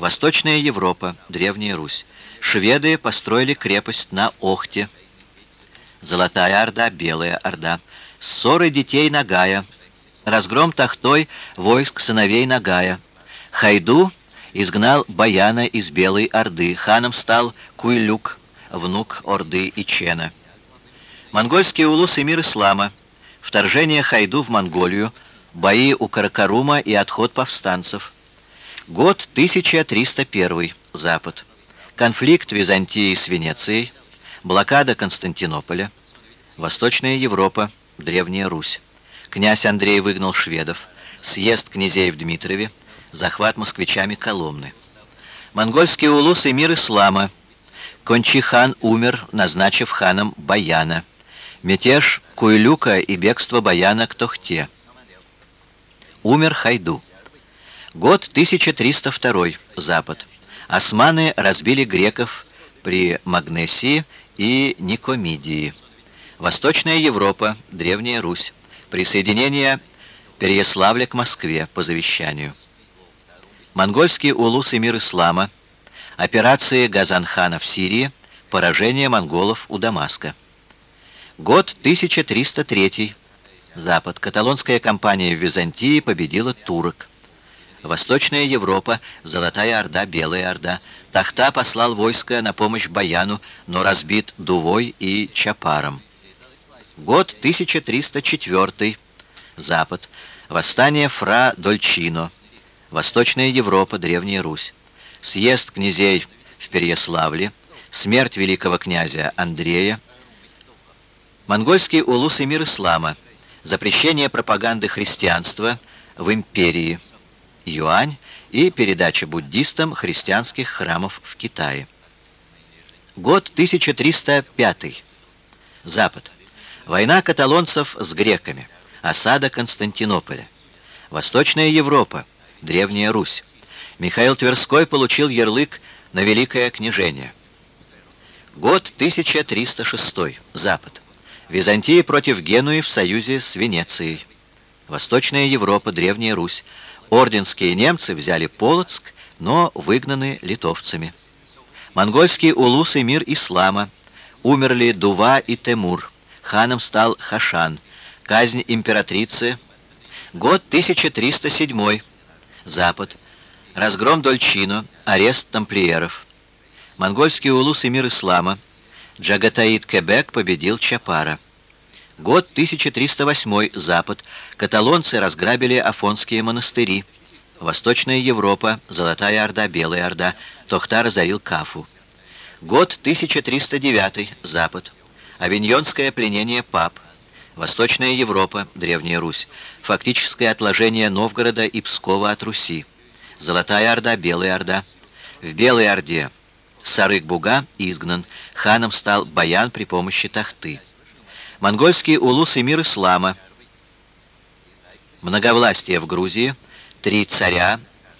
Восточная Европа, Древняя Русь. Шведы построили крепость на Охте. Золотая Орда, Белая Орда. Ссоры детей Нагая. Разгром Тахтой войск сыновей Нагая. Хайду изгнал Баяна из Белой Орды. Ханом стал Куйлюк, внук Орды Ичена. Монгольские улусы мир ислама. Вторжение Хайду в Монголию. Бои у Каракарума и отход повстанцев. Год 1301. Запад. Конфликт Византии с Венецией. Блокада Константинополя. Восточная Европа. Древняя Русь. Князь Андрей выгнал шведов. Съезд князей в Дмитрове. Захват москвичами Коломны. Монгольские улусы мир ислама. Кончихан умер, назначив ханом Баяна. Мятеж Куйлюка и бегство Баяна к Тохте. Умер Хайду. Год 1302. Запад. Османы разбили греков при Магнесии и Никомидии. Восточная Европа, Древняя Русь. Присоединение Переяславля к Москве по завещанию. Монгольский улус и мир ислама. Операции Газанхана в Сирии. Поражение монголов у Дамаска. Год 1303. Запад. Каталонская кампания в Византии победила турок. Восточная Европа, Золотая Орда, Белая Орда. Тахта послал войско на помощь Баяну, но разбит Дувой и Чапаром. Год 1304. Запад. Восстание Фра Дольчино. Восточная Европа, Древняя Русь. Съезд князей в Переяславле. Смерть великого князя Андрея. Монгольский улус и мир ислама. Запрещение пропаганды христианства в империи юань и передача буддистам христианских храмов в Китае. Год 1305. Запад. Война каталонцев с греками. Осада Константинополя. Восточная Европа. Древняя Русь. Михаил Тверской получил ярлык на Великое княжение. Год 1306. Запад. Византия против Генуи в союзе с Венецией. Восточная Европа, Древняя Русь. Орденские немцы взяли Полоцк, но выгнаны литовцами. Монгольский улус и мир ислама. Умерли Дува и Темур. Ханом стал Хашан. Казнь императрицы. Год 1307. Запад. Разгром Дольчино. Арест тамплиеров. Монгольский улус и мир ислама. Джагатаид Кебек победил Чапара. Год 1308. Запад. Каталонцы разграбили афонские монастыри. Восточная Европа. Золотая Орда, Белая Орда. Тохта разорил Кафу. Год 1309. Запад. Авиньонское пленение пап. Восточная Европа. Древняя Русь. Фактическое отложение Новгорода и Пскова от Руси. Золотая Орда, Белая Орда. В Белой Орде Сарык-Буга изгнан. Ханом стал Баян при помощи Тахты. Монгольский улус и мир ислама. Многовластие в Грузии. Три царя,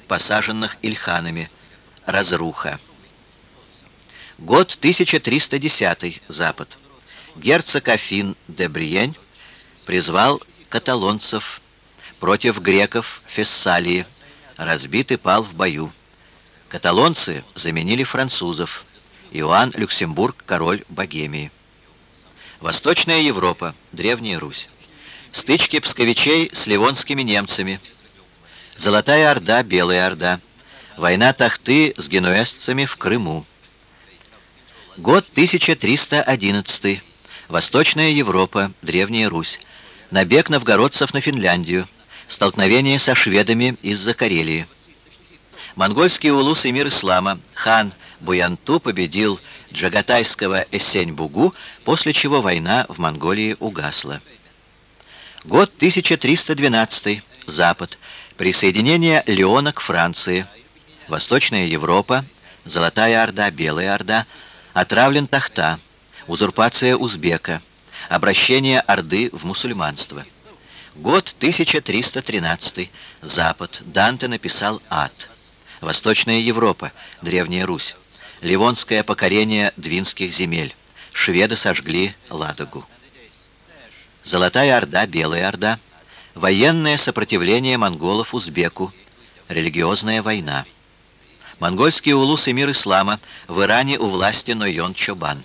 посаженных ильханами. Разруха. Год 1310. Запад. Герцог Афин де Бриень призвал каталонцев против греков Фессалии. Разбит и пал в бою. Каталонцы заменили французов. Иоанн Люксембург, король Богемии. Восточная Европа, Древняя Русь. Стычки псковичей с ливонскими немцами. Золотая Орда, Белая Орда. Война Тахты с генуэзцами в Крыму. Год 1311. Восточная Европа, Древняя Русь. Набег новгородцев на Финляндию. Столкновение со шведами из-за Карелии. Монгольский улус и мир ислама. Хан Буянту победил Джагатайского Эссень-Бугу, после чего война в Монголии угасла. Год 1312. Запад. Присоединение Леона к Франции. Восточная Европа. Золотая Орда, Белая Орда. Отравлен Тахта. Узурпация Узбека. Обращение Орды в мусульманство. Год 1313. Запад. Данте написал «Ад». Восточная Европа. Древняя Русь. Ливонское покорение двинских земель. Шведы сожгли Ладогу. Золотая Орда, Белая Орда. Военное сопротивление монголов Узбеку. Религиозная война. Монгольские улусы мир ислама, в Иране у власти Нойон Чобан.